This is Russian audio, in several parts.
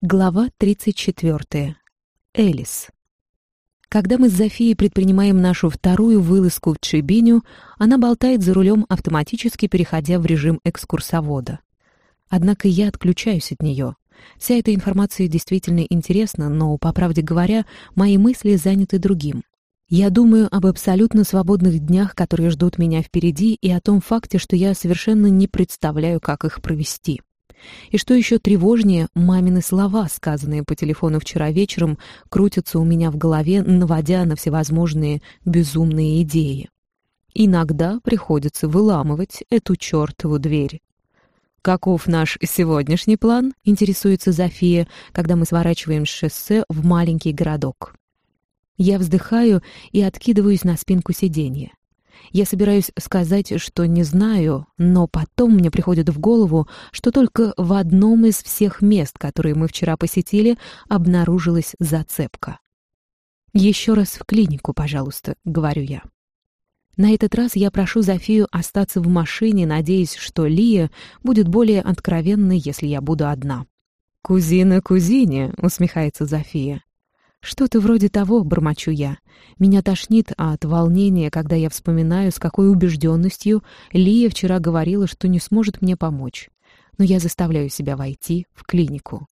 Глава 34. Элис. Когда мы с Зофией предпринимаем нашу вторую вылазку в Чебиню, она болтает за рулем, автоматически переходя в режим экскурсовода. Однако я отключаюсь от нее. Вся эта информация действительно интересна, но, по правде говоря, мои мысли заняты другим. Я думаю об абсолютно свободных днях, которые ждут меня впереди, и о том факте, что я совершенно не представляю, как их провести. И что еще тревожнее, мамины слова, сказанные по телефону вчера вечером, крутятся у меня в голове, наводя на всевозможные безумные идеи. Иногда приходится выламывать эту чертову дверь. «Каков наш сегодняшний план?» — интересуется Зофия, когда мы сворачиваем шоссе в маленький городок. Я вздыхаю и откидываюсь на спинку сиденья. Я собираюсь сказать, что не знаю, но потом мне приходит в голову, что только в одном из всех мест, которые мы вчера посетили, обнаружилась зацепка. «Еще раз в клинику, пожалуйста», — говорю я. На этот раз я прошу Зофию остаться в машине, надеясь, что Лия будет более откровенной, если я буду одна. «Кузина кузине», — усмехается Зофия. «Что-то вроде того», — бормочу я. Меня тошнит от волнения, когда я вспоминаю, с какой убежденностью Лия вчера говорила, что не сможет мне помочь. Но я заставляю себя войти в клинику.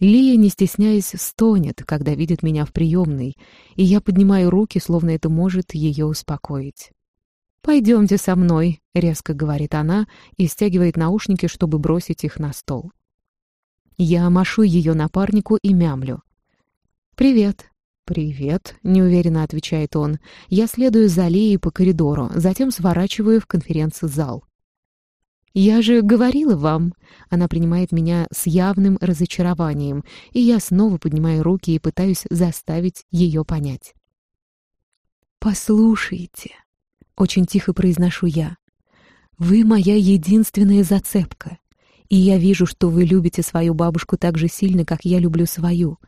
Лия, не стесняясь, стонет, когда видит меня в приемной, и я поднимаю руки, словно это может ее успокоить. «Пойдемте со мной», — резко говорит она и стягивает наушники, чтобы бросить их на стол. Я машу ее напарнику и мямлю. «Привет». «Привет», — неуверенно отвечает он. Я следую за Леей по коридору, затем сворачиваю в конференц-зал. «Я же говорила вам!» Она принимает меня с явным разочарованием, и я снова поднимаю руки и пытаюсь заставить ее понять. «Послушайте», — очень тихо произношу я, — «вы моя единственная зацепка, и я вижу, что вы любите свою бабушку так же сильно, как я люблю свою,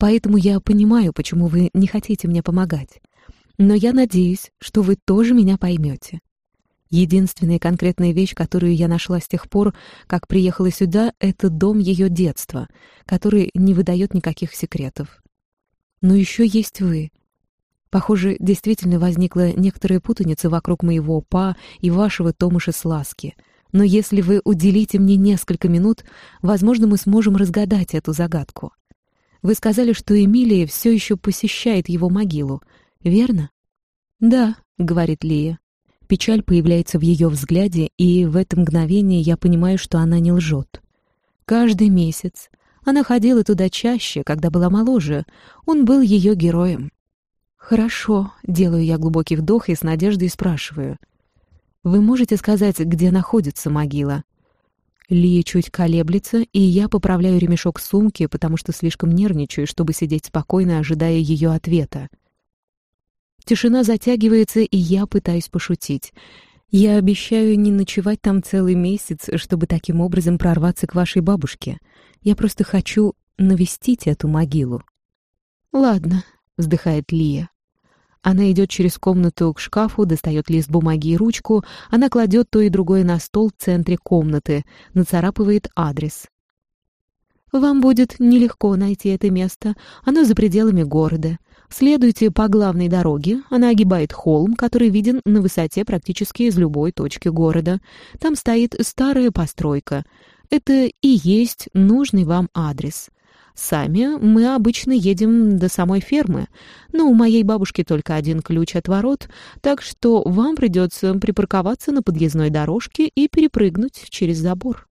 Поэтому я понимаю, почему вы не хотите мне помогать. Но я надеюсь, что вы тоже меня поймете. Единственная конкретная вещь, которую я нашла с тех пор, как приехала сюда, это дом ее детства, который не выдает никаких секретов. Но еще есть вы. Похоже, действительно возникла некоторая путаница вокруг моего па и вашего Томаша Сласки. Но если вы уделите мне несколько минут, возможно, мы сможем разгадать эту загадку. Вы сказали, что Эмилия все еще посещает его могилу, верно?» «Да», — говорит Лия. Печаль появляется в ее взгляде, и в это мгновение я понимаю, что она не лжет. Каждый месяц. Она ходила туда чаще, когда была моложе. Он был ее героем. «Хорошо», — делаю я глубокий вдох и с надеждой спрашиваю. «Вы можете сказать, где находится могила?» Лия чуть колеблется, и я поправляю ремешок сумки, потому что слишком нервничаю, чтобы сидеть спокойно, ожидая ее ответа. Тишина затягивается, и я пытаюсь пошутить. Я обещаю не ночевать там целый месяц, чтобы таким образом прорваться к вашей бабушке. Я просто хочу навестить эту могилу. «Ладно», — вздыхает Лия. Она идет через комнату к шкафу, достает лист бумаги и ручку, она кладет то и другое на стол в центре комнаты, нацарапывает адрес. «Вам будет нелегко найти это место, оно за пределами города. Следуйте по главной дороге, она огибает холм, который виден на высоте практически из любой точки города. Там стоит старая постройка. Это и есть нужный вам адрес. Сами мы обычно едем до самой фермы, но у моей бабушки только один ключ от ворот, так что вам придется припарковаться на подъездной дорожке и перепрыгнуть через забор.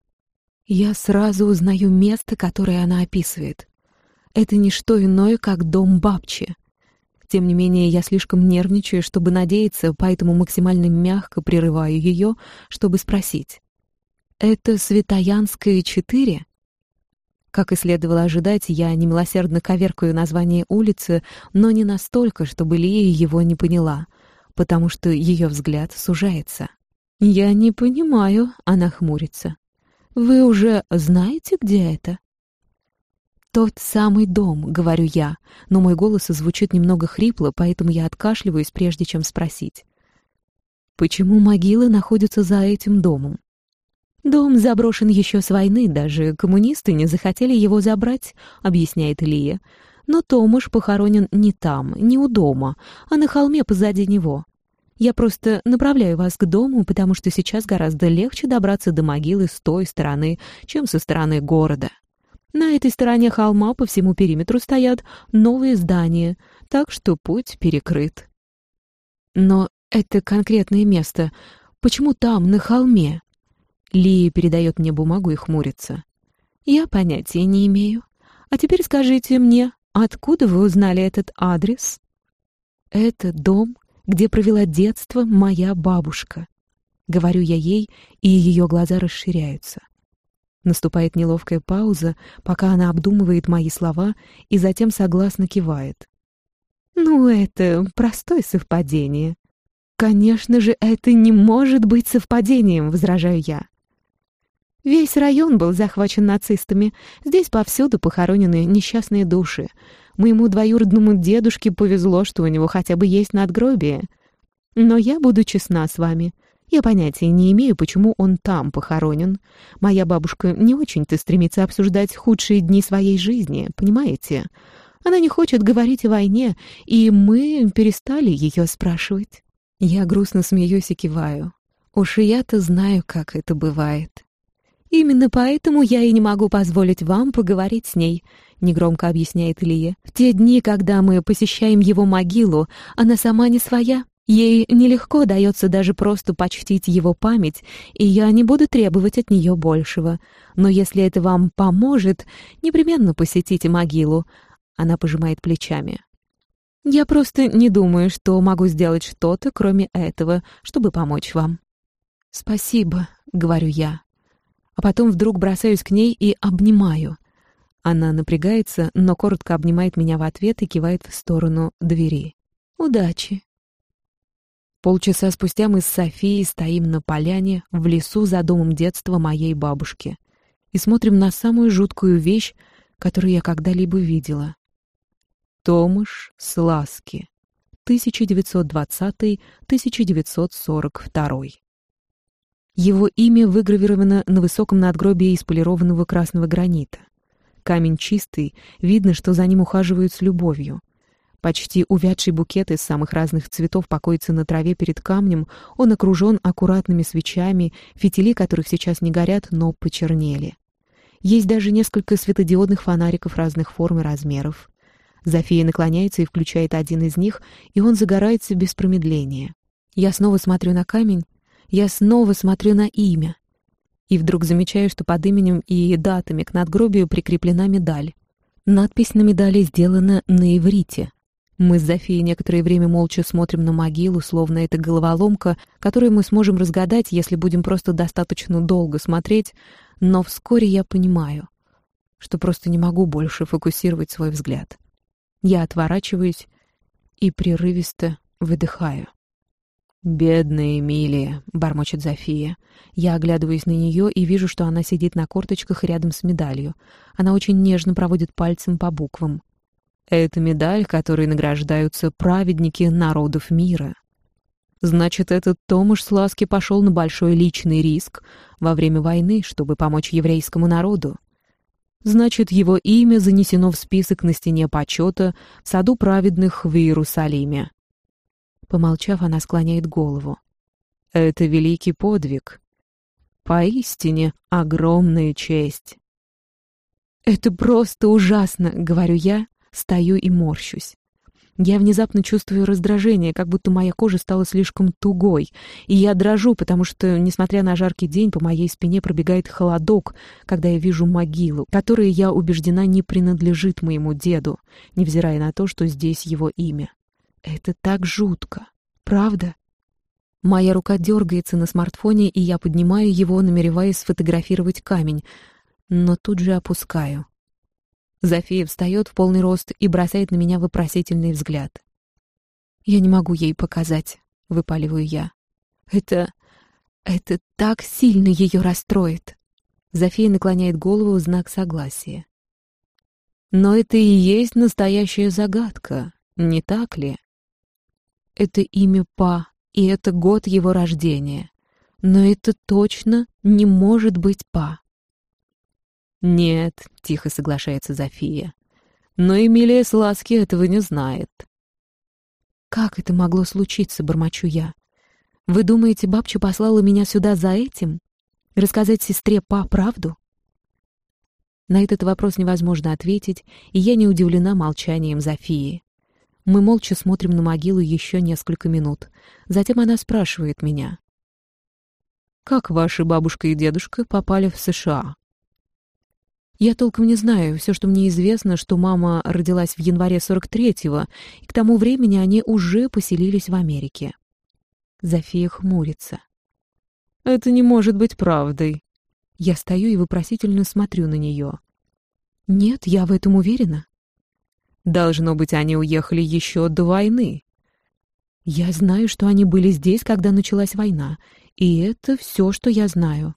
Я сразу узнаю место, которое она описывает. Это не что иное, как дом бабчи. Тем не менее, я слишком нервничаю, чтобы надеяться, поэтому максимально мягко прерываю ее, чтобы спросить. «Это Светоянская 4?» Как и следовало ожидать, я немилосердно коверкаю название улицы, но не настолько, чтобы Лия его не поняла, потому что ее взгляд сужается. «Я не понимаю», — она хмурится. «Вы уже знаете, где это?» «Тот самый дом», — говорю я, но мой голос звучит немного хрипло, поэтому я откашливаюсь, прежде чем спросить. «Почему могилы находятся за этим домом?» «Дом заброшен еще с войны, даже коммунисты не захотели его забрать», — объясняет Лия. «Но Томаш похоронен не там, не у дома, а на холме позади него. Я просто направляю вас к дому, потому что сейчас гораздо легче добраться до могилы с той стороны, чем со стороны города. На этой стороне холма по всему периметру стоят новые здания, так что путь перекрыт. Но это конкретное место. Почему там, на холме? Лия передает мне бумагу и хмурится. Я понятия не имею. А теперь скажите мне, откуда вы узнали этот адрес? Это дом где провела детство моя бабушка. Говорю я ей, и ее глаза расширяются. Наступает неловкая пауза, пока она обдумывает мои слова и затем согласно кивает. «Ну, это простое совпадение». «Конечно же, это не может быть совпадением», — возражаю я. Весь район был захвачен нацистами. Здесь повсюду похоронены несчастные души. Моему двоюродному дедушке повезло, что у него хотя бы есть надгробие. Но я буду честна с вами. Я понятия не имею, почему он там похоронен. Моя бабушка не очень-то стремится обсуждать худшие дни своей жизни, понимаете? Она не хочет говорить о войне, и мы перестали ее спрашивать. Я грустно смеюсь и киваю. Уж и я-то знаю, как это бывает. Именно поэтому я и не могу позволить вам поговорить с ней. — негромко объясняет Лия. «В те дни, когда мы посещаем его могилу, она сама не своя. Ей нелегко дается даже просто почтить его память, и я не буду требовать от нее большего. Но если это вам поможет, непременно посетите могилу». Она пожимает плечами. «Я просто не думаю, что могу сделать что-то, кроме этого, чтобы помочь вам». «Спасибо», — говорю я. А потом вдруг бросаюсь к ней и обнимаю — она напрягается, но коротко обнимает меня в ответ и кивает в сторону двери. «Удачи!» Полчаса спустя мы с Софией стоим на поляне в лесу за домом детства моей бабушки и смотрим на самую жуткую вещь, которую я когда-либо видела. Томаш Сласки, 1920-1942. Его имя выгравировано на высоком надгробии из полированного красного гранита. Камень чистый, видно, что за ним ухаживают с любовью. Почти увядший букет из самых разных цветов покоится на траве перед камнем, он окружен аккуратными свечами, фитили которых сейчас не горят, но почернели. Есть даже несколько светодиодных фонариков разных форм и размеров. Зофия наклоняется и включает один из них, и он загорается без промедления. Я снова смотрю на камень, я снова смотрю на имя и вдруг замечаю, что под именем и датами к надгробию прикреплена медаль. Надпись на медали сделана на иврите. Мы с Зофией некоторое время молча смотрим на могилу, словно это головоломка, которую мы сможем разгадать, если будем просто достаточно долго смотреть, но вскоре я понимаю, что просто не могу больше фокусировать свой взгляд. Я отворачиваюсь и прерывисто выдыхаю. «Бедная Эмилия», — бормочет Зофия. Я оглядываюсь на нее и вижу, что она сидит на корточках рядом с медалью. Она очень нежно проводит пальцем по буквам. «Это медаль, которой награждаются праведники народов мира». Значит, этот Томаш Сласки пошел на большой личный риск во время войны, чтобы помочь еврейскому народу. Значит, его имя занесено в список на стене почета в саду праведных в Иерусалиме. Помолчав, она склоняет голову. «Это великий подвиг. Поистине огромная честь». «Это просто ужасно», — говорю я, стою и морщусь. Я внезапно чувствую раздражение, как будто моя кожа стала слишком тугой, и я дрожу, потому что, несмотря на жаркий день, по моей спине пробегает холодок, когда я вижу могилу, которая, я убеждена, не принадлежит моему деду, невзирая на то, что здесь его имя. Это так жутко. Правда? Моя рука дергается на смартфоне, и я поднимаю его, намереваясь сфотографировать камень, но тут же опускаю. Зофия встает в полный рост и бросает на меня вопросительный взгляд. «Я не могу ей показать», — выпаливаю я. «Это... это так сильно ее расстроит». Зофия наклоняет голову в знак согласия. «Но это и есть настоящая загадка, не так ли?» Это имя Па, и это год его рождения. Но это точно не может быть Па. «Нет», — тихо соглашается Зофия. «Но Эмилия Сласки этого не знает». «Как это могло случиться?» — бормочу я. «Вы думаете, бабча послала меня сюда за этим? Рассказать сестре Па правду?» На этот вопрос невозможно ответить, и я не удивлена молчанием Зофии. Мы молча смотрим на могилу еще несколько минут. Затем она спрашивает меня. «Как ваши бабушка и дедушка попали в США?» Я толком не знаю. Все, что мне известно, что мама родилась в январе 43-го, и к тому времени они уже поселились в Америке. Зофия хмурится. «Это не может быть правдой». Я стою и вопросительно смотрю на нее. «Нет, я в этом уверена». «Должно быть, они уехали еще до войны». «Я знаю, что они были здесь, когда началась война, и это все, что я знаю».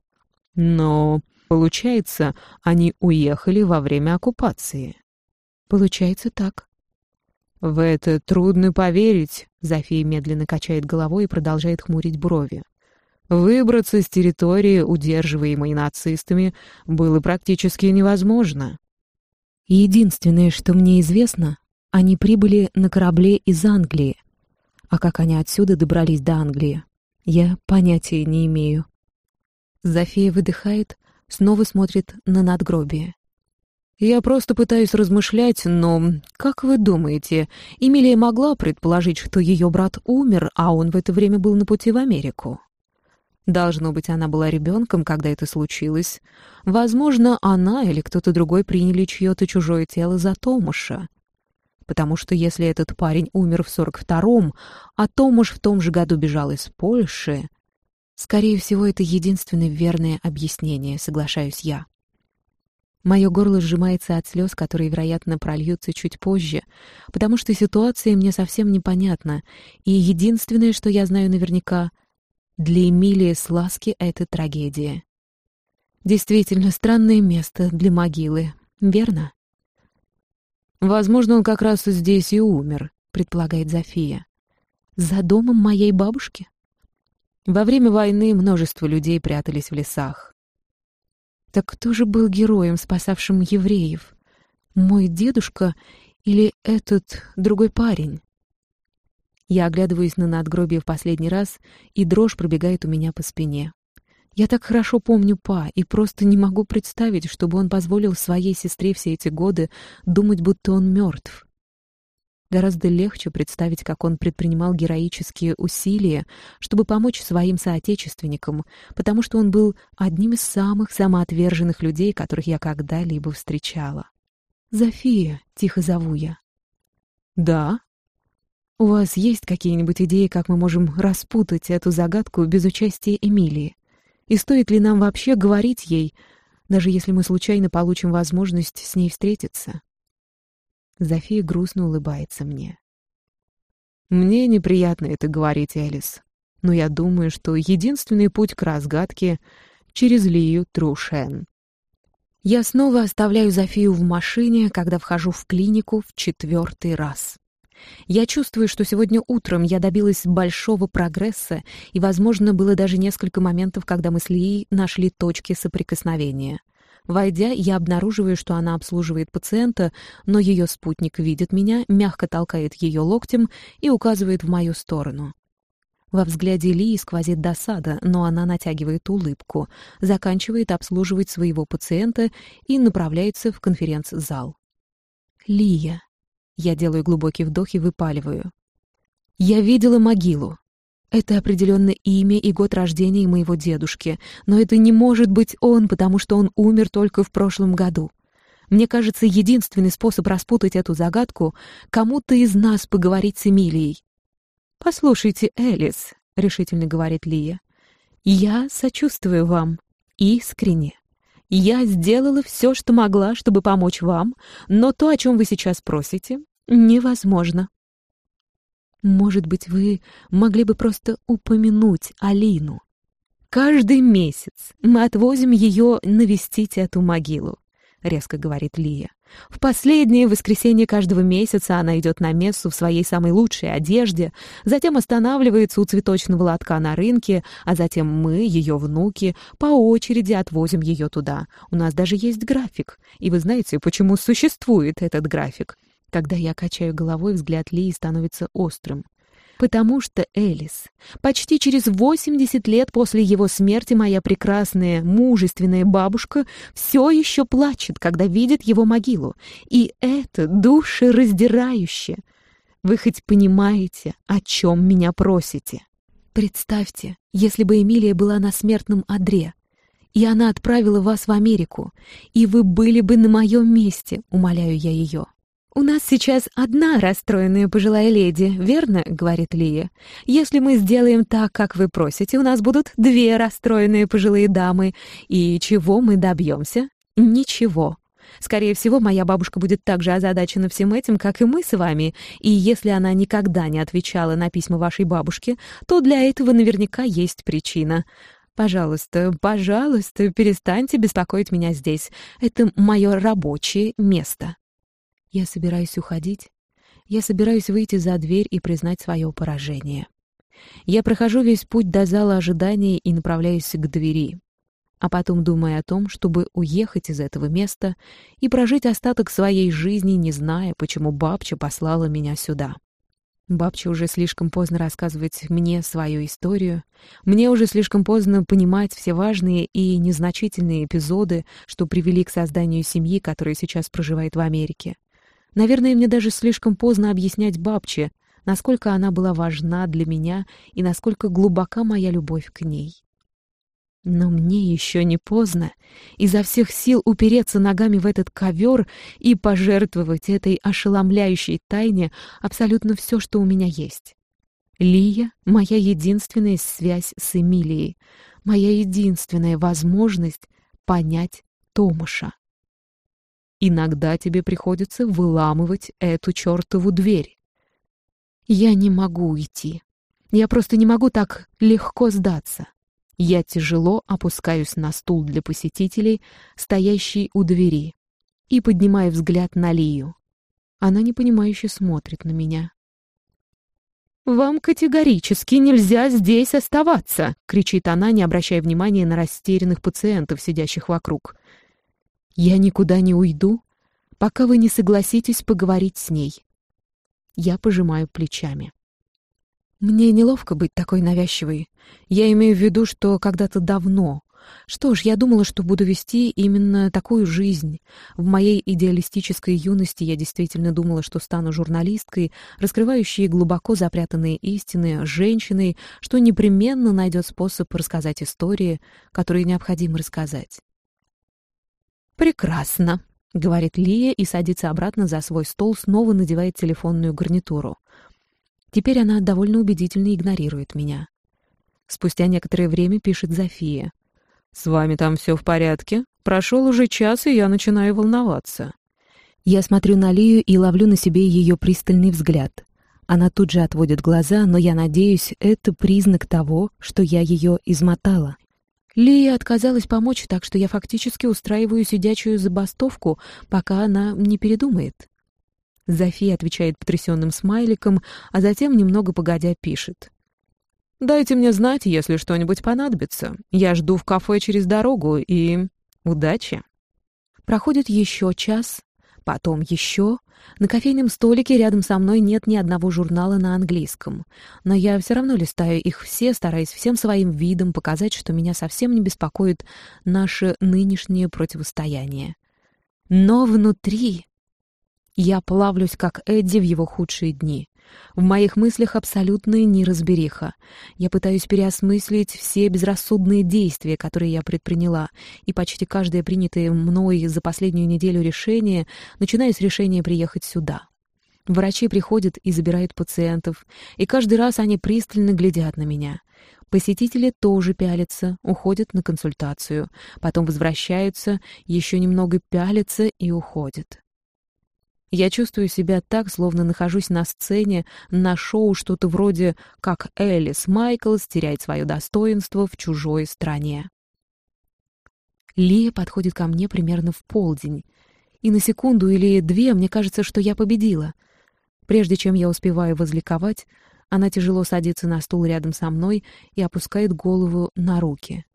«Но Получается, они уехали во время оккупации. Получается так. В это трудно поверить, Зофия медленно качает головой и продолжает хмурить брови. Выбраться с территории, удерживаемой нацистами, было практически невозможно. Единственное, что мне известно, они прибыли на корабле из Англии. А как они отсюда добрались до Англии, я понятия не имею. Зофия выдыхает, снова смотрит на надгробие. «Я просто пытаюсь размышлять, но, как вы думаете, Эмилия могла предположить, что ее брат умер, а он в это время был на пути в Америку?» Должно быть, она была ребенком, когда это случилось. Возможно, она или кто-то другой приняли чье-то чужое тело за Томаша. Потому что если этот парень умер в 42-м, а Томаш в том же году бежал из Польши, Скорее всего, это единственное верное объяснение, соглашаюсь я. Мое горло сжимается от слез, которые, вероятно, прольются чуть позже, потому что ситуация мне совсем непонятна, и единственное, что я знаю наверняка, для Эмилии Сласки это трагедия. Действительно, странное место для могилы, верно? Возможно, он как раз здесь и умер, предполагает Зофия. За домом моей бабушки? Во время войны множество людей прятались в лесах. Так кто же был героем, спасавшим евреев? Мой дедушка или этот другой парень? Я оглядываюсь на надгробие в последний раз, и дрожь пробегает у меня по спине. Я так хорошо помню Па и просто не могу представить, чтобы он позволил своей сестре все эти годы думать, будто он мертв. Гораздо легче представить, как он предпринимал героические усилия, чтобы помочь своим соотечественникам, потому что он был одним из самых самоотверженных людей, которых я когда-либо встречала. «Зофия», — тихо зову я. «Да?» «У вас есть какие-нибудь идеи, как мы можем распутать эту загадку без участия Эмилии? И стоит ли нам вообще говорить ей, даже если мы случайно получим возможность с ней встретиться?» Зофия грустно улыбается мне. «Мне неприятно это говорить, Элис, но я думаю, что единственный путь к разгадке — через Лию Трушен». Я снова оставляю Зофию в машине, когда вхожу в клинику в четвертый раз. Я чувствую, что сегодня утром я добилась большого прогресса, и, возможно, было даже несколько моментов, когда мы с Лией нашли точки соприкосновения — Войдя, я обнаруживаю, что она обслуживает пациента, но ее спутник видит меня, мягко толкает ее локтем и указывает в мою сторону. Во взгляде Лии сквозит досада, но она натягивает улыбку, заканчивает обслуживать своего пациента и направляется в конференц-зал. «Лия». Я делаю глубокий вдох и выпаливаю. «Я видела могилу. Это определенно имя и год рождения моего дедушки, но это не может быть он, потому что он умер только в прошлом году. Мне кажется, единственный способ распутать эту загадку — кому-то из нас поговорить с Эмилией. «Послушайте, Элис», — решительно говорит Лия, — «я сочувствую вам. Искренне. Я сделала все, что могла, чтобы помочь вам, но то, о чем вы сейчас просите, невозможно». Может быть, вы могли бы просто упомянуть Алину? Каждый месяц мы отвозим ее навестить эту могилу. — резко говорит Лия. В последнее воскресенье каждого месяца она идет на мессу в своей самой лучшей одежде, затем останавливается у цветочного лотка на рынке, а затем мы, ее внуки, по очереди отвозим ее туда. У нас даже есть график. И вы знаете, почему существует этот график? Когда я качаю головой, взгляд Лии становится острым. Потому что Элис, почти через 80 лет после его смерти моя прекрасная, мужественная бабушка все еще плачет, когда видит его могилу. И это душераздирающе. Вы хоть понимаете, о чем меня просите? Представьте, если бы Эмилия была на смертном одре, и она отправила вас в Америку, и вы были бы на моем месте, умоляю я ее. «У нас сейчас одна расстроенная пожилая леди, верно?» — говорит Лия. «Если мы сделаем так, как вы просите, у нас будут две расстроенные пожилые дамы. И чего мы добьемся? Ничего. Скорее всего, моя бабушка будет так же озадачена всем этим, как и мы с вами, и если она никогда не отвечала на письма вашей бабушки, то для этого наверняка есть причина. Пожалуйста, пожалуйста, перестаньте беспокоить меня здесь. Это мое рабочее место». Я собираюсь уходить. Я собираюсь выйти за дверь и признать свое поражение. Я прохожу весь путь до зала ожидания и направляюсь к двери. А потом думаю о том, чтобы уехать из этого места и прожить остаток своей жизни, не зная, почему бабча послала меня сюда. Бабча уже слишком поздно рассказывать мне свою историю. Мне уже слишком поздно понимать все важные и незначительные эпизоды, что привели к созданию семьи, которая сейчас проживает в Америке. Наверное, мне даже слишком поздно объяснять бабче, насколько она была важна для меня и насколько глубока моя любовь к ней. Но мне еще не поздно изо всех сил упереться ногами в этот ковер и пожертвовать этой ошеломляющей тайне абсолютно все, что у меня есть. Лия — моя единственная связь с Эмилией, моя единственная возможность понять Томаша. Иногда тебе приходится выламывать эту чертову дверь. Я не могу уйти. Я просто не могу так легко сдаться. Я тяжело опускаюсь на стул для посетителей, стоящий у двери, и поднимаю взгляд на Лию. Она непонимающе смотрит на меня. «Вам категорически нельзя здесь оставаться!» — кричит она, не обращая внимания на растерянных пациентов, сидящих вокруг. Я никуда не уйду, пока вы не согласитесь поговорить с ней. Я пожимаю плечами. Мне неловко быть такой навязчивой. Я имею в виду, что когда-то давно. Что ж, я думала, что буду вести именно такую жизнь. В моей идеалистической юности я действительно думала, что стану журналисткой, раскрывающей глубоко запрятанные истины, женщиной, что непременно найдет способ рассказать истории, которые необходимо рассказать. «Прекрасно», — говорит Лия и садится обратно за свой стол, снова надевает телефонную гарнитуру. Теперь она довольно убедительно игнорирует меня. Спустя некоторое время пишет Зофия. «С вами там все в порядке? Прошел уже час, и я начинаю волноваться». Я смотрю на Лию и ловлю на себе ее пристальный взгляд. Она тут же отводит глаза, но я надеюсь, это признак того, что я ее измотала. Лия отказалась помочь, так что я фактически устраиваю сидячую забастовку, пока она не передумает. Зофия отвечает потрясенным смайликом, а затем, немного погодя, пишет. «Дайте мне знать, если что-нибудь понадобится. Я жду в кафе через дорогу, и... удачи!» Проходит еще час, Потом еще. На кофейном столике рядом со мной нет ни одного журнала на английском. Но я все равно листаю их все, стараясь всем своим видом показать, что меня совсем не беспокоит наше нынешнее противостояние. Но внутри я плавлюсь, как Эдди в его худшие дни. В моих мыслях абсолютная неразбериха. Я пытаюсь переосмыслить все безрассудные действия, которые я предприняла, и почти каждое принятое мной за последнюю неделю решение, начиная с решения приехать сюда. Врачи приходят и забирают пациентов, и каждый раз они пристально глядят на меня. Посетители тоже пялятся, уходят на консультацию, потом возвращаются, еще немного пялятся и уходят. Я чувствую себя так, словно нахожусь на сцене на шоу что-то вроде «Как Элис Майклс теряет свое достоинство в чужой стране». Лия подходит ко мне примерно в полдень. И на секунду или две мне кажется, что я победила. Прежде чем я успеваю возликовать, она тяжело садится на стул рядом со мной и опускает голову на руки.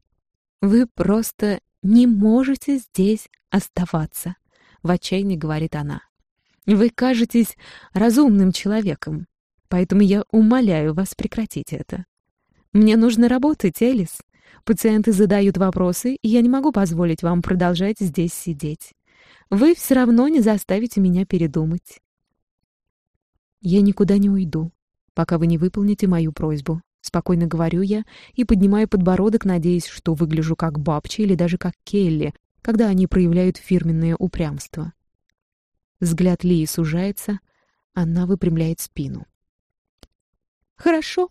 «Вы просто не можете здесь оставаться», — в отчаянии говорит она. «Вы кажетесь разумным человеком, поэтому я умоляю вас прекратить это. Мне нужно работать, Элис. Пациенты задают вопросы, и я не могу позволить вам продолжать здесь сидеть. Вы все равно не заставите меня передумать». «Я никуда не уйду, пока вы не выполните мою просьбу», Спокойно говорю я и поднимаю подбородок, надеясь, что выгляжу как Бабча или даже как Келли, когда они проявляют фирменное упрямство. Взгляд Лии сужается, она выпрямляет спину. «Хорошо.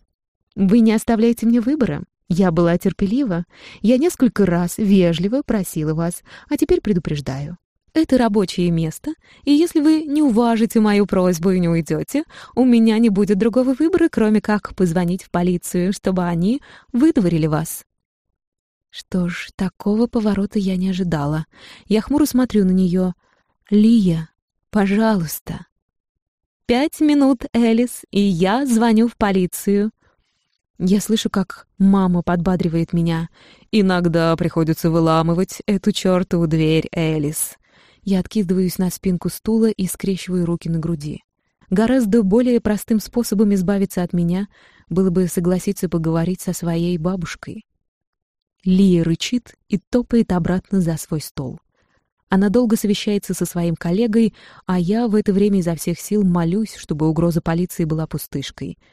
Вы не оставляете мне выбора. Я была терпелива. Я несколько раз вежливо просила вас, а теперь предупреждаю. Это рабочее место, и если вы не уважите мою просьбу и не уйдете, у меня не будет другого выбора, кроме как позвонить в полицию, чтобы они выдворили вас». Что ж, такого поворота я не ожидала. Я хмуро смотрю на нее. «Лия, пожалуйста». «Пять минут, Элис, и я звоню в полицию». Я слышу, как мама подбадривает меня. «Иногда приходится выламывать эту чертову дверь, Элис. Я откидываюсь на спинку стула и скрещиваю руки на груди. Гораздо более простым способом избавиться от меня было бы согласиться поговорить со своей бабушкой. Лия рычит и топает обратно за свой стол. Она долго совещается со своим коллегой, а я в это время изо всех сил молюсь, чтобы угроза полиции была пустышкой —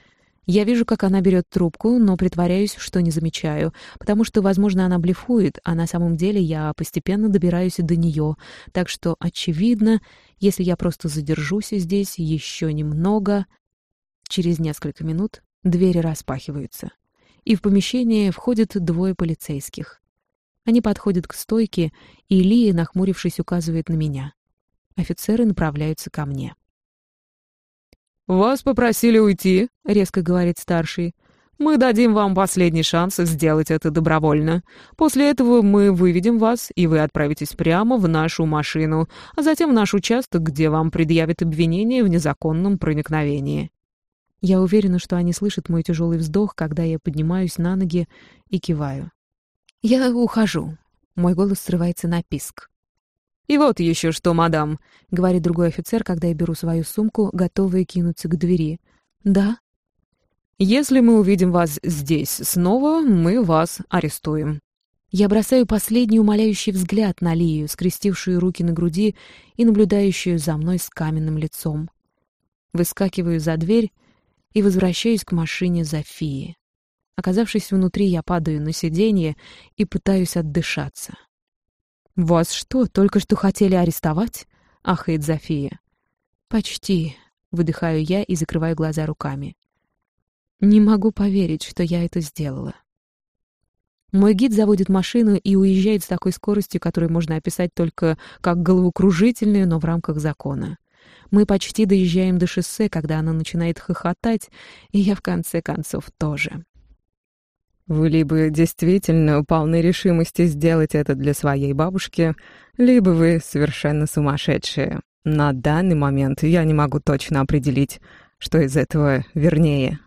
я вижу, как она берет трубку, но притворяюсь, что не замечаю, потому что, возможно, она блефует, а на самом деле я постепенно добираюсь до нее, так что, очевидно, если я просто задержусь здесь еще немного... Через несколько минут двери распахиваются, и в помещение входят двое полицейских. Они подходят к стойке, и Лия, нахмурившись, указывает на меня. Офицеры направляются ко мне. «Вас попросили уйти», — резко говорит старший. «Мы дадим вам последний шанс сделать это добровольно. После этого мы выведем вас, и вы отправитесь прямо в нашу машину, а затем в наш участок, где вам предъявят обвинение в незаконном проникновении». Я уверена, что они слышат мой тяжелый вздох, когда я поднимаюсь на ноги и киваю. «Я ухожу». Мой голос срывается на писк. «И вот еще что, мадам», — говорит другой офицер, когда я беру свою сумку, готовая кинуться к двери. «Да?» «Если мы увидим вас здесь снова, мы вас арестуем». Я бросаю последний умоляющий взгляд на Лию, скрестившую руки на груди и наблюдающую за мной с каменным лицом. Выскакиваю за дверь и возвращаюсь к машине Зофии. Оказавшись внутри, я падаю на сиденье и пытаюсь отдышаться. «Вас что, только что хотели арестовать?» — ахает Зофия. «Почти», — выдыхаю я и закрываю глаза руками. «Не могу поверить, что я это сделала». Мой гид заводит машину и уезжает с такой скоростью, которую можно описать только как головокружительную, но в рамках закона. Мы почти доезжаем до шоссе, когда она начинает хохотать, и я в конце концов тоже. Вы либо действительно полны решимости сделать это для своей бабушки, либо вы совершенно сумасшедшие. На данный момент я не могу точно определить, что из этого вернее.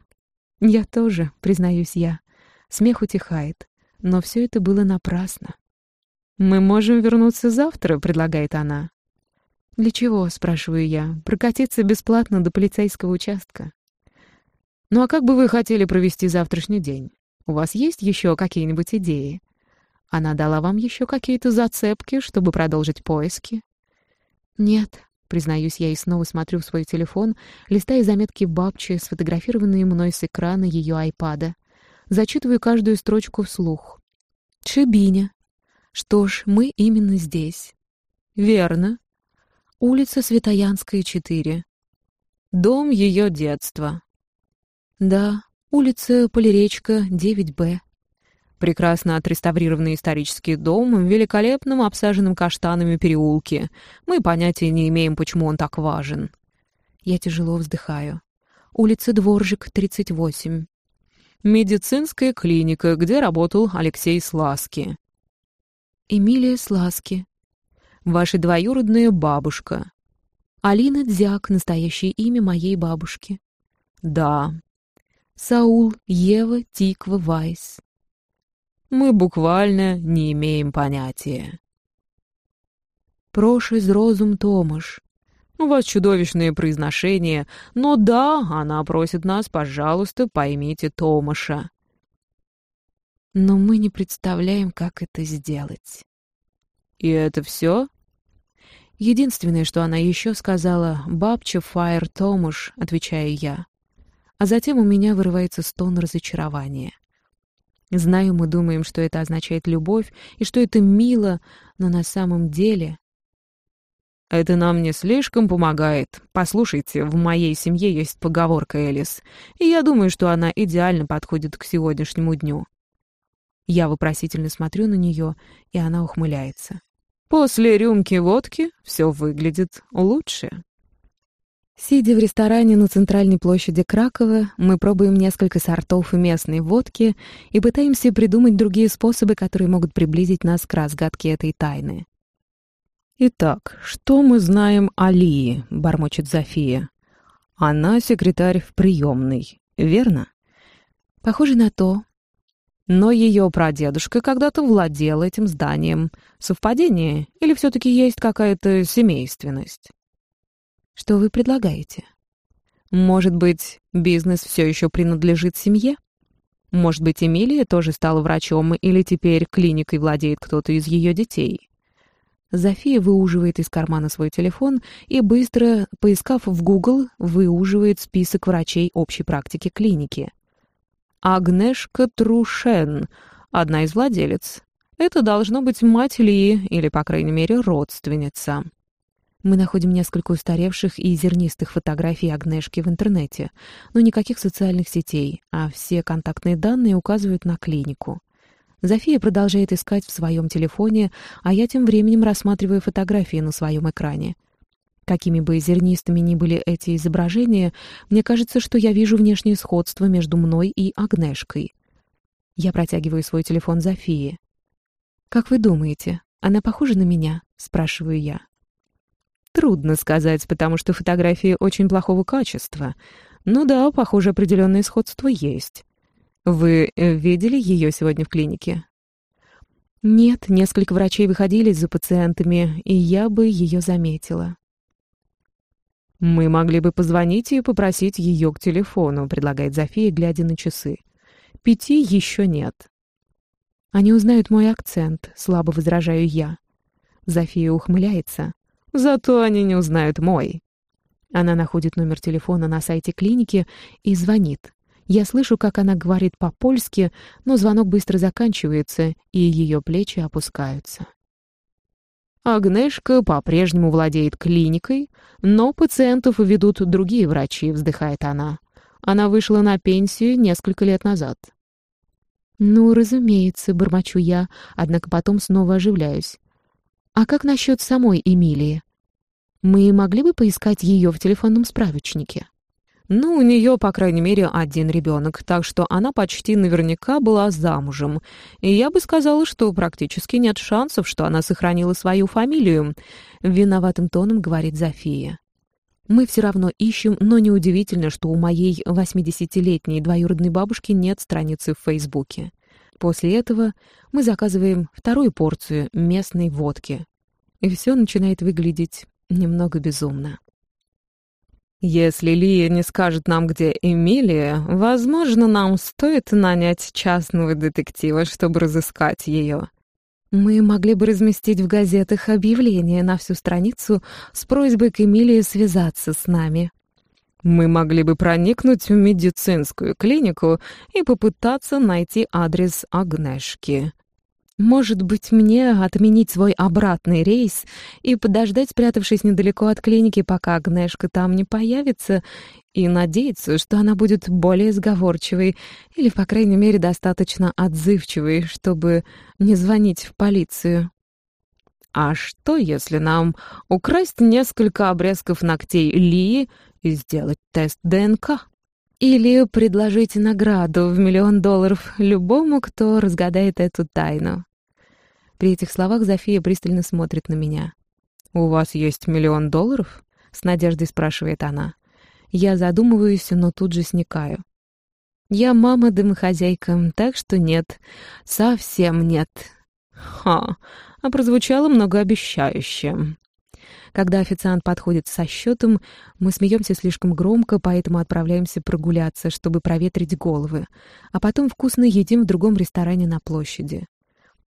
Я тоже, признаюсь я. Смех утихает, но все это было напрасно. «Мы можем вернуться завтра», — предлагает она. «Для чего?» — спрашиваю я. «Прокатиться бесплатно до полицейского участка». «Ну а как бы вы хотели провести завтрашний день? У вас есть еще какие-нибудь идеи? Она дала вам еще какие-то зацепки, чтобы продолжить поиски? Нет, признаюсь я и снова смотрю в свой телефон, листая заметки бабчи, сфотографированные мной с экрана ее айпада. Зачитываю каждую строчку вслух. Чебиня. Что ж, мы именно здесь. Верно. Улица Светоянская, 4. Дом ее детства. Да, Улица Полиречка, 9Б. Прекрасно отреставрированный исторический дом в великолепном обсаженном каштанами переулке. Мы понятия не имеем, почему он так важен. Я тяжело вздыхаю. Улица Дворжик, 38. Медицинская клиника, где работал Алексей Сласки. Эмилия Сласки. Ваша двоюродная бабушка. Алина Дзяк, настоящее имя моей бабушки. Да. Саул, Ева, Тиква, Вайс. Мы буквально не имеем понятия. Прошись розум Томаш. У вас чудовищное произношение, но да, она просит нас, пожалуйста, поймите Томаша. Но мы не представляем, как это сделать. И это все? Единственное, что она еще сказала, «Бабча Фаер Томуш», отвечаю я. А затем у меня вырывается стон разочарования. Знаю, мы думаем, что это означает любовь и что это мило, но на самом деле «Это нам не слишком помогает. Послушайте, в моей семье есть поговорка Элис, и я думаю, что она идеально подходит к сегодняшнему дню». Я вопросительно смотрю на нее, и она ухмыляется. «После рюмки водки все выглядит лучше». Сидя в ресторане на центральной площади Кракова, мы пробуем несколько сортов местной водки и пытаемся придумать другие способы, которые могут приблизить нас к разгадке этой тайны. «Итак, что мы знаем о Лии?» — бормочет Зофия. «Она секретарь в приемной, верно?» «Похоже на то». «Но ее прадедушка когда-то владел этим зданием. Совпадение? Или все-таки есть какая-то семейственность?» «Что вы предлагаете?» «Может быть, бизнес все еще принадлежит семье?» Может быть, Эмилия тоже стала врачом, или теперь клиникой владеет кто-то из ее детей?» Зофия выуживает из кармана свой телефон и, быстро поискав в Google, выуживает список врачей общей практики клиники. Агнешка Трушен, одна из владелец. Это должно быть мать Ли, или, по крайней мере, родственница. Мы находим несколько устаревших и зернистых фотографий Агнешки в интернете, но никаких социальных сетей, а все контактные данные указывают на клинику. Зофия продолжает искать в своем телефоне, а я тем временем рассматриваю фотографии на своем экране. Какими бы зернистыми ни были эти изображения, мне кажется, что я вижу внешнее сходство между мной и Агнешкой. Я протягиваю свой телефон Зофии. «Как вы думаете, она похожа на меня?» — спрашиваю я. Трудно сказать, потому что фотографии очень плохого качества. Ну да, похоже, определенное сходство есть. Вы э, видели ее сегодня в клинике? Нет, несколько врачей выходили за пациентами, и я бы ее заметила. Мы могли бы позвонить и попросить ее к телефону, предлагает Зофия, глядя на часы. Пяти еще нет. Они узнают мой акцент, слабо возражаю я. Зофия ухмыляется. Зато они не узнают мой. Она находит номер телефона на сайте клиники и звонит. Я слышу, как она говорит по-польски, но звонок быстро заканчивается, и ее плечи опускаются. Агнешка по-прежнему владеет клиникой, но пациентов ведут другие врачи, вздыхает она. Она вышла на пенсию несколько лет назад. «Ну, разумеется», — бормочу я, однако потом снова оживляюсь. «А как насчет самой Эмилии? Мы могли бы поискать ее в телефонном справочнике?» Ну, у нее, по крайней мере, один ребенок, так что она почти наверняка была замужем. И я бы сказала, что практически нет шансов, что она сохранила свою фамилию. Виноватым тоном говорит Зофия. Мы все равно ищем, но неудивительно, что у моей 80-летней двоюродной бабушки нет страницы в Фейсбуке. После этого мы заказываем вторую порцию местной водки. И все начинает выглядеть немного безумно. Если Лия не скажет нам, где Эмилия, возможно, нам стоит нанять частного детектива, чтобы разыскать ее. Мы могли бы разместить в газетах объявление на всю страницу с просьбой к Эмилии связаться с нами. Мы могли бы проникнуть в медицинскую клинику и попытаться найти адрес Агнешки. Может быть, мне отменить свой обратный рейс и подождать, спрятавшись недалеко от клиники, пока Агнешка там не появится, и надеяться, что она будет более сговорчивой или, по крайней мере, достаточно отзывчивой, чтобы не звонить в полицию. А что, если нам украсть несколько обрезков ногтей Лии и сделать тест ДНК? Или предложить награду в миллион долларов любому, кто разгадает эту тайну. При этих словах Зофия пристально смотрит на меня. «У вас есть миллион долларов?» — с надеждой спрашивает она. Я задумываюсь, но тут же сникаю. Я мама-домохозяйка, так что нет, совсем нет. Ха, а прозвучало многообещающе. Когда официант подходит со счетом, мы смеемся слишком громко, поэтому отправляемся прогуляться, чтобы проветрить головы, а потом вкусно едим в другом ресторане на площади.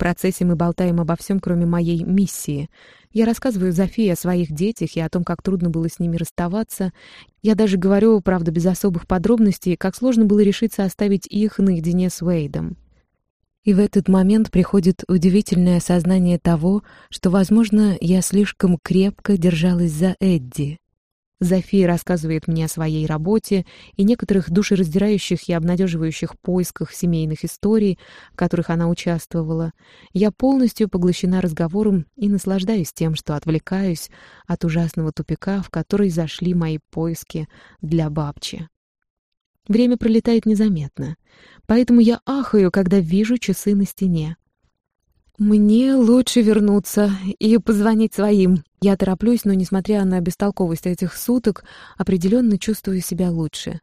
Процессе мы болтаем обо всем, кроме моей миссии. Я рассказываю Зофии о своих детях и о том, как трудно было с ними расставаться. Я даже говорю, правда, без особых подробностей, как сложно было решиться оставить их наедине с Уэйдом. И в этот момент приходит удивительное осознание того, что, возможно, я слишком крепко держалась за Эдди. Зофия рассказывает мне о своей работе и некоторых душераздирающих и обнадеживающих поисках семейных историй, в которых она участвовала. Я полностью поглощена разговором и наслаждаюсь тем, что отвлекаюсь от ужасного тупика, в который зашли мои поиски для бабчи. Время пролетает незаметно, поэтому я ахаю, когда вижу часы на стене. Мне лучше вернуться и позвонить своим. Я тороплюсь, но, несмотря на бестолковость этих суток, определенно чувствую себя лучше.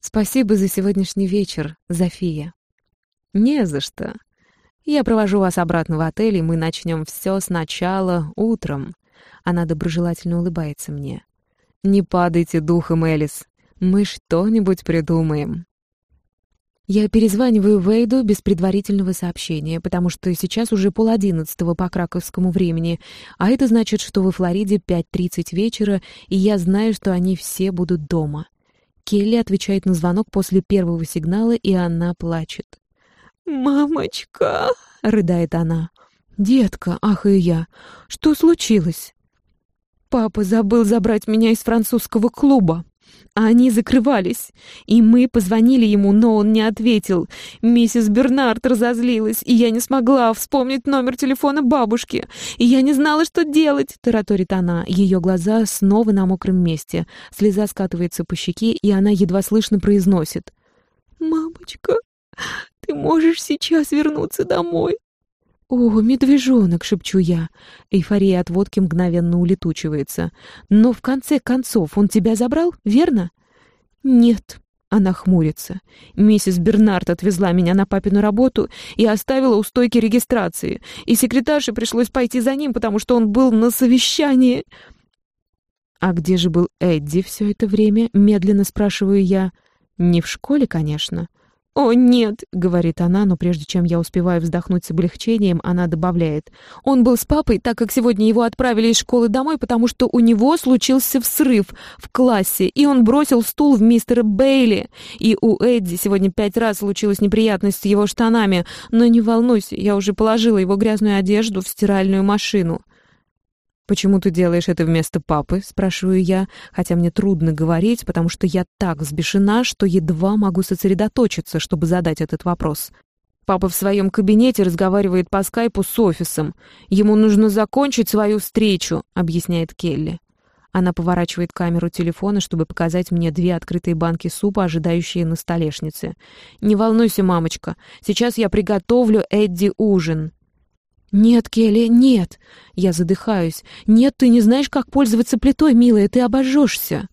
Спасибо за сегодняшний вечер, Зофия. Не за что. Я провожу вас обратно в отель, и мы начнем все сначала, утром. Она доброжелательно улыбается мне. Не падайте духом, Элис. Мы что-нибудь придумаем. Я перезваниваю Вейду без предварительного сообщения, потому что сейчас уже пол одиннадцатого по краковскому времени, а это значит, что во Флориде 5.30 вечера, и я знаю, что они все будут дома. Келли отвечает на звонок после первого сигнала, и она плачет. «Мамочка!» — рыдает она. «Детка!» — ахаю я. «Что случилось?» «Папа забыл забрать меня из французского клуба», а они закрывались. И мы позвонили ему, но он не ответил. Миссис Бернард разозлилась, и я не смогла вспомнить номер телефона бабушки. И я не знала, что делать, — тараторит она. Ее глаза снова на мокром месте. Слеза скатывается по щеке, и она едва слышно произносит. «Мамочка, ты можешь сейчас вернуться домой?» «О, медвежонок!» — шепчу я. Эйфория от водки мгновенно улетучивается. «Но в конце концов он тебя забрал, верно?» «Нет», — она хмурится. «Миссис Бернард отвезла меня на папину работу и оставила у стойки регистрации, и секретарше пришлось пойти за ним, потому что он был на совещании». «А где же был Эдди все это время?» — медленно спрашиваю я. «Не в школе, конечно». «О, нет», — говорит она, но прежде чем я успеваю вздохнуть с облегчением, она добавляет. «Он был с папой, так как сегодня его отправили из школы домой, потому что у него случился взрыв в классе, и он бросил стул в мистера Бейли. И у Эдди сегодня пять раз случилась неприятность с его штанами, но не волнуйся, я уже положила его грязную одежду в стиральную машину». «Почему ты делаешь это вместо папы?» — спрашиваю я, хотя мне трудно говорить, потому что я так взбешена, что едва могу сосредоточиться, чтобы задать этот вопрос. Папа в своем кабинете разговаривает по скайпу с офисом. Ему нужно закончить свою встречу, объясняет Келли. Она поворачивает камеру телефона, чтобы показать мне две открытые банки супа, ожидающие на столешнице. «Не волнуйся, мамочка, сейчас я приготовлю Эдди ужин». «Нет, Келли, нет!» Я задыхаюсь. «Нет, ты не знаешь, как пользоваться плитой, милая, ты обожжешься!»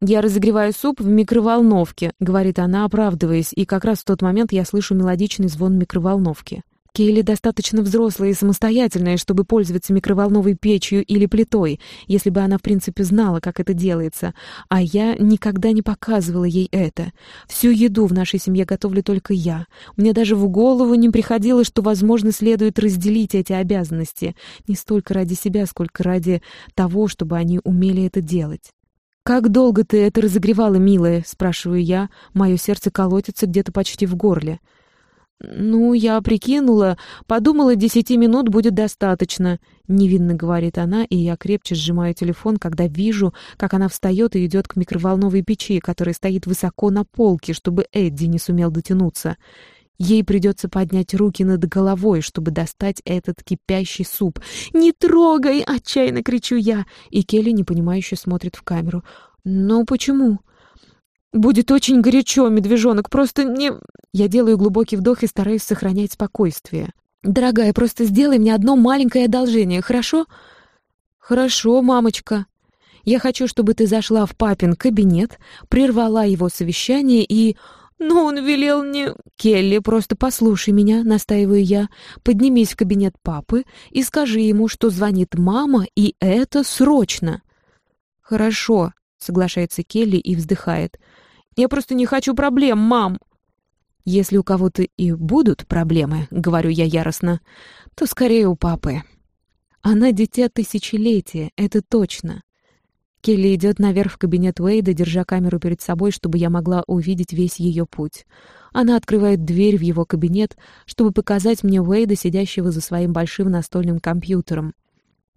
«Я разогреваю суп в микроволновке», — говорит она, оправдываясь, и как раз в тот момент я слышу мелодичный звон микроволновки. Кейли достаточно взрослая и самостоятельная, чтобы пользоваться микроволновой печью или плитой, если бы она, в принципе, знала, как это делается. А я никогда не показывала ей это. Всю еду в нашей семье готовлю только я. Мне даже в голову не приходило, что, возможно, следует разделить эти обязанности. Не столько ради себя, сколько ради того, чтобы они умели это делать. «Как долго ты это разогревала, милая?» — спрашиваю я. Мое сердце колотится где-то почти в горле. «Ну, я прикинула, подумала, десяти минут будет достаточно», — невинно говорит она, и я крепче сжимаю телефон, когда вижу, как она встает и идет к микроволновой печи, которая стоит высоко на полке, чтобы Эдди не сумел дотянуться. Ей придется поднять руки над головой, чтобы достать этот кипящий суп. «Не трогай!» — отчаянно кричу я, и Келли непонимающе смотрит в камеру. «Ну почему?» «Будет очень горячо, медвежонок, просто не...» Я делаю глубокий вдох и стараюсь сохранять спокойствие. «Дорогая, просто сделай мне одно маленькое одолжение, хорошо?» «Хорошо, мамочка. Я хочу, чтобы ты зашла в папин кабинет, прервала его совещание и...» «Но он велел мне...» «Келли, просто послушай меня», — настаиваю я. «Поднимись в кабинет папы и скажи ему, что звонит мама, и это срочно». «Хорошо», — соглашается Келли и вздыхает. «Я просто не хочу проблем, мам». «Если у кого-то и будут проблемы», — говорю я яростно, — «то скорее у папы». Она дитя тысячелетия, это точно. Келли идет наверх в кабинет Уэйда, держа камеру перед собой, чтобы я могла увидеть весь ее путь. Она открывает дверь в его кабинет, чтобы показать мне Уэйда, сидящего за своим большим настольным компьютером.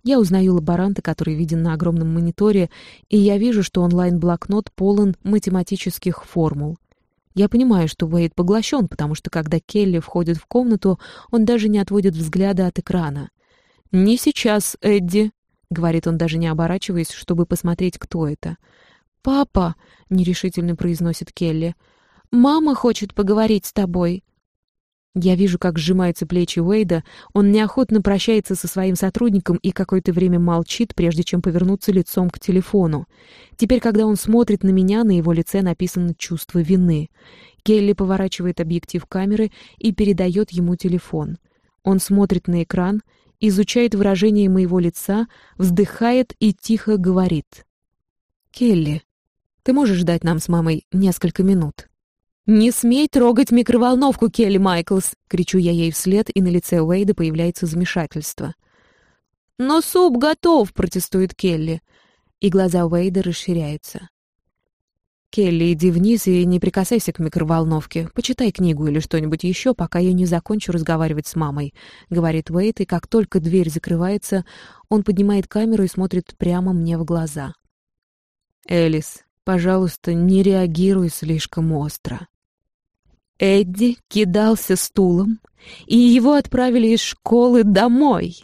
Я узнаю лаборанта, который виден на огромном мониторе, и я вижу, что онлайн-блокнот полон математических формул. Я понимаю, что Уэйд поглощен, потому что когда Келли входит в комнату, он даже не отводит взгляда от экрана. «Не сейчас, Эдди», — говорит он, даже не оборачиваясь, чтобы посмотреть, кто это. «Папа», — нерешительно произносит Келли, — «мама хочет поговорить с тобой». Я вижу, как сжимаются плечи Уэйда, он неохотно прощается со своим сотрудником и какое-то время молчит, прежде чем повернуться лицом к телефону. Теперь, когда он смотрит на меня, на его лице написано чувство вины. Келли поворачивает объектив камеры и передает ему телефон. Он смотрит на экран — изучает выражение моего лица, вздыхает и тихо говорит. «Келли, ты можешь дать нам с мамой несколько минут?» «Не смей трогать микроволновку, Келли Майклс!» — кричу я ей вслед, и на лице Уэйда появляется замешательство. «Но суп готов!» — протестует Келли. И глаза Уэйда расширяются. «Келли, иди вниз и не прикасайся к микроволновке. Почитай книгу или что-нибудь еще, пока я не закончу разговаривать с мамой», — говорит Уэйт, и как только дверь закрывается, он поднимает камеру и смотрит прямо мне в глаза. «Элис, пожалуйста, не реагируй слишком остро». Эдди кидался стулом, и его отправили из школы домой.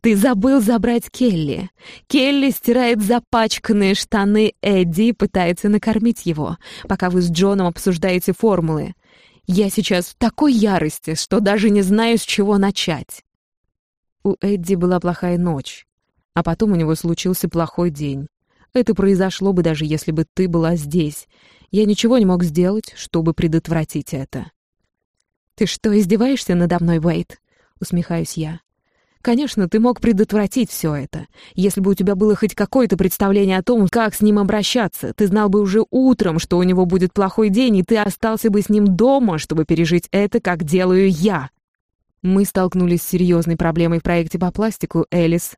Ты забыл забрать Келли. Келли стирает запачканные штаны Эдди и пытается накормить его, пока вы с Джоном обсуждаете формулы. Я сейчас в такой ярости, что даже не знаю, с чего начать. У Эдди была плохая ночь, а потом у него случился плохой день. Это произошло бы даже если бы ты была здесь. Я ничего не мог сделать, чтобы предотвратить это. «Ты что, издеваешься надо мной, Уэйт?» — усмехаюсь я. Конечно, ты мог предотвратить все это. Если бы у тебя было хоть какое-то представление о том, как с ним обращаться, ты знал бы уже утром, что у него будет плохой день, и ты остался бы с ним дома, чтобы пережить это, как делаю я. Мы столкнулись с серьезной проблемой в проекте по пластику, Элис.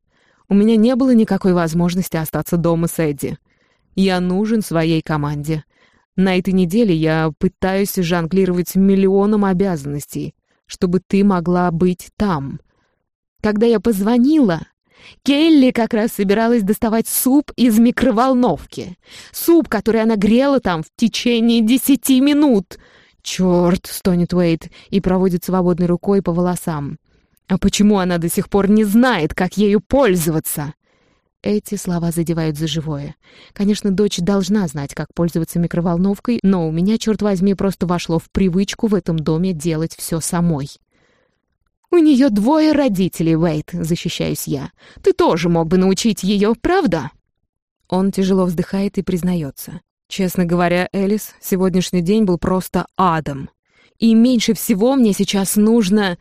У меня не было никакой возможности остаться дома с Эдди. Я нужен своей команде. На этой неделе я пытаюсь жонглировать миллионом обязанностей, чтобы ты могла быть там, когда я позвонила, Келли как раз собиралась доставать суп из микроволновки. Суп, который она грела там в течение десяти минут. «Черт!» — стонет Уэйт и проводит свободной рукой по волосам. «А почему она до сих пор не знает, как ею пользоваться?» Эти слова задевают за живое. Конечно, дочь должна знать, как пользоваться микроволновкой, но у меня, черт возьми, просто вошло в привычку в этом доме делать все самой. «У нее двое родителей, Уэйт», — защищаюсь я. «Ты тоже мог бы научить ее, правда?» Он тяжело вздыхает и признается. «Честно говоря, Элис, сегодняшний день был просто адом. И меньше всего мне сейчас нужно...»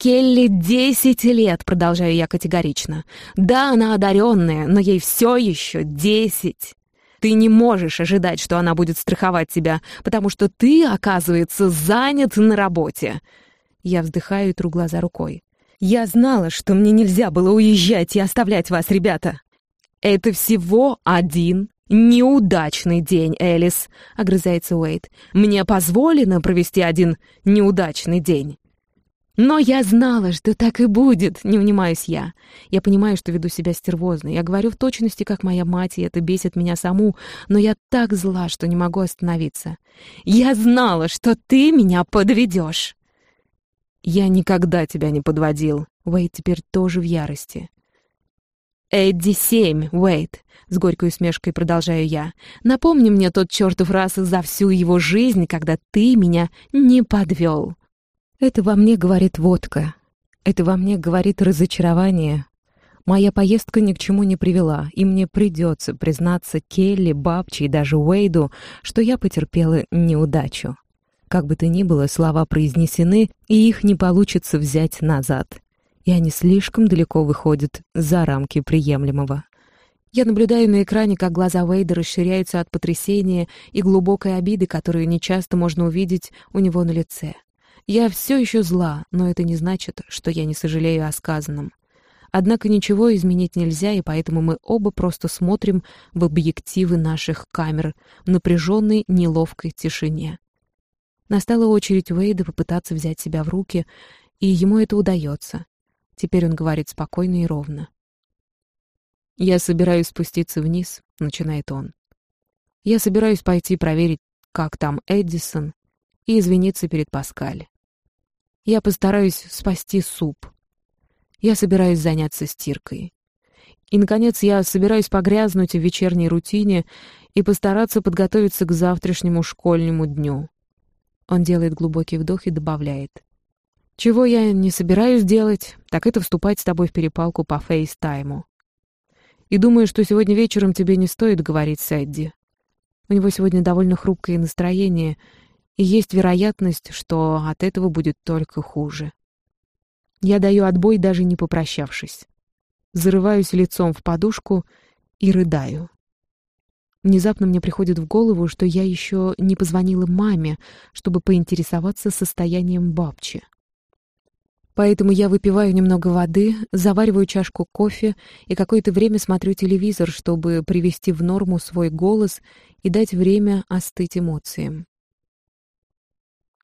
«Келли десять лет», — продолжаю я категорично. «Да, она одаренная, но ей все еще десять. Ты не можешь ожидать, что она будет страховать тебя, потому что ты, оказывается, занят на работе. Я вздыхаю и тру глаза рукой. «Я знала, что мне нельзя было уезжать и оставлять вас, ребята!» «Это всего один неудачный день, Элис», — огрызается Уэйт. «Мне позволено провести один неудачный день». «Но я знала, что так и будет», — не унимаюсь я. Я понимаю, что веду себя стервозно. Я говорю в точности, как моя мать, и это бесит меня саму, но я так зла, что не могу остановиться. «Я знала, что ты меня подведешь!» «Я никогда тебя не подводил». Уэйд теперь тоже в ярости. «Эдди семь, Уэйд», — с горькой усмешкой продолжаю я. «Напомни мне тот чертов раз за всю его жизнь, когда ты меня не подвел». Это во мне говорит водка. Это во мне говорит разочарование. Моя поездка ни к чему не привела, и мне придется признаться Келли, Бабче и даже Уэйду, что я потерпела неудачу. Как бы то ни было, слова произнесены, и их не получится взять назад. И они слишком далеко выходят за рамки приемлемого. Я наблюдаю на экране, как глаза Уэйда расширяются от потрясения и глубокой обиды, которую нечасто можно увидеть у него на лице. Я все еще зла, но это не значит, что я не сожалею о сказанном. Однако ничего изменить нельзя, и поэтому мы оба просто смотрим в объективы наших камер в напряженной, неловкой тишине. Настала очередь Уэйда попытаться взять себя в руки, и ему это удается. Теперь он говорит спокойно и ровно. «Я собираюсь спуститься вниз», — начинает он. «Я собираюсь пойти проверить, как там Эдисон, и извиниться перед Паскаль. Я постараюсь спасти суп. Я собираюсь заняться стиркой. И, наконец, я собираюсь погрязнуть в вечерней рутине и постараться подготовиться к завтрашнему школьному дню. Он делает глубокий вдох и добавляет. «Чего я не собираюсь делать, так это вступать с тобой в перепалку по фейстайму. И думаю, что сегодня вечером тебе не стоит говорить с Эдди. У него сегодня довольно хрупкое настроение, и есть вероятность, что от этого будет только хуже. Я даю отбой, даже не попрощавшись. Зарываюсь лицом в подушку и рыдаю. Внезапно мне приходит в голову, что я еще не позвонила маме, чтобы поинтересоваться состоянием бабчи. Поэтому я выпиваю немного воды, завариваю чашку кофе и какое-то время смотрю телевизор, чтобы привести в норму свой голос и дать время остыть эмоциям.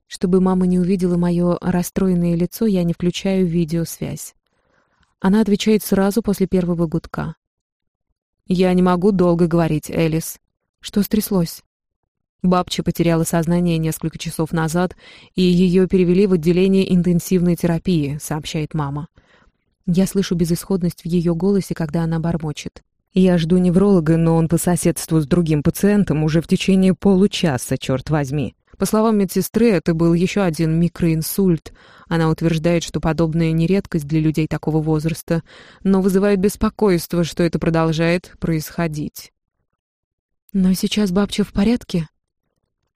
Чтобы мама не увидела мое расстроенное лицо, я не включаю видеосвязь. Она отвечает сразу после первого гудка. «Я не могу долго говорить, Элис. Что стряслось?» Бабча потеряла сознание несколько часов назад, и ее перевели в отделение интенсивной терапии, сообщает мама. Я слышу безысходность в ее голосе, когда она бормочет. Я жду невролога, но он по соседству с другим пациентом уже в течение получаса, черт возьми. По словам медсестры, это был еще один микроинсульт. Она утверждает, что подобная не редкость для людей такого возраста, но вызывает беспокойство, что это продолжает происходить. «Но сейчас бабча в порядке?»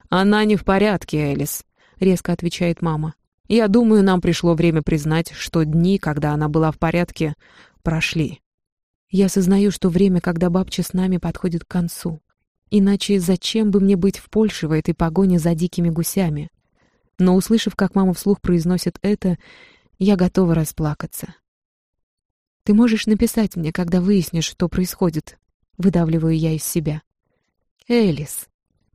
«Она не в порядке, Элис», — резко отвечает мама. «Я думаю, нам пришло время признать, что дни, когда она была в порядке, прошли». Я осознаю, что время, когда бабча с нами, подходит к концу. Иначе зачем бы мне быть в Польше в этой погоне за дикими гусями? Но, услышав, как мама вслух произносит это, я готова расплакаться. «Ты можешь написать мне, когда выяснишь, что происходит?» — выдавливаю я из себя. «Элис»,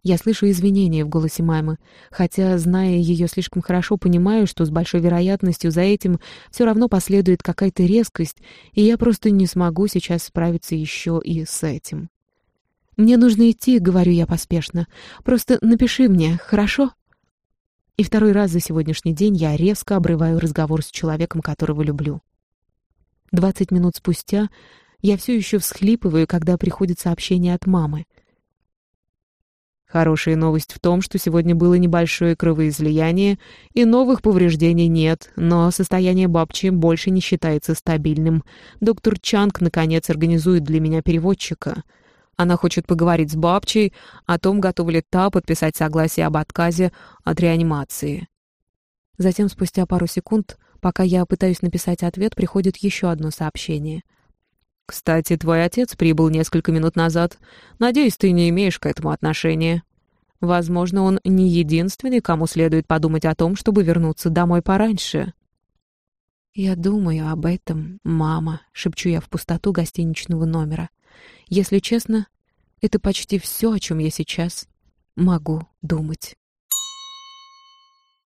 я слышу извинения в голосе мамы, хотя, зная ее слишком хорошо, понимаю, что с большой вероятностью за этим все равно последует какая-то резкость, и я просто не смогу сейчас справиться еще и с этим. «Мне нужно идти», — говорю я поспешно. «Просто напиши мне, хорошо?» И второй раз за сегодняшний день я резко обрываю разговор с человеком, которого люблю. Двадцать минут спустя я все еще всхлипываю, когда приходит сообщение от мамы — Хорошая новость в том, что сегодня было небольшое кровоизлияние, и новых повреждений нет, но состояние бабчи больше не считается стабильным. Доктор Чанг, наконец, организует для меня переводчика. Она хочет поговорить с бабчей о том, готова ли та подписать согласие об отказе от реанимации. Затем, спустя пару секунд, пока я пытаюсь написать ответ, приходит еще одно сообщение — «Кстати, твой отец прибыл несколько минут назад. Надеюсь, ты не имеешь к этому отношения. Возможно, он не единственный, кому следует подумать о том, чтобы вернуться домой пораньше». «Я думаю об этом, мама», — шепчу я в пустоту гостиничного номера. «Если честно, это почти все, о чем я сейчас могу думать».